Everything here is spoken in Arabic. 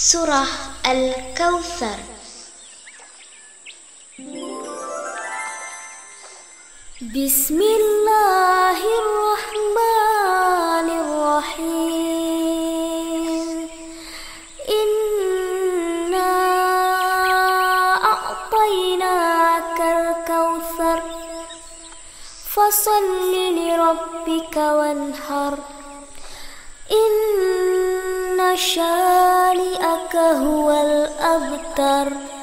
سورة الكوثر. بسم الله الرحمن الرحيم. إنا أعطيناك الكوثر. فصل لربك وانحر. إن شاء ذلك هو الأبتر.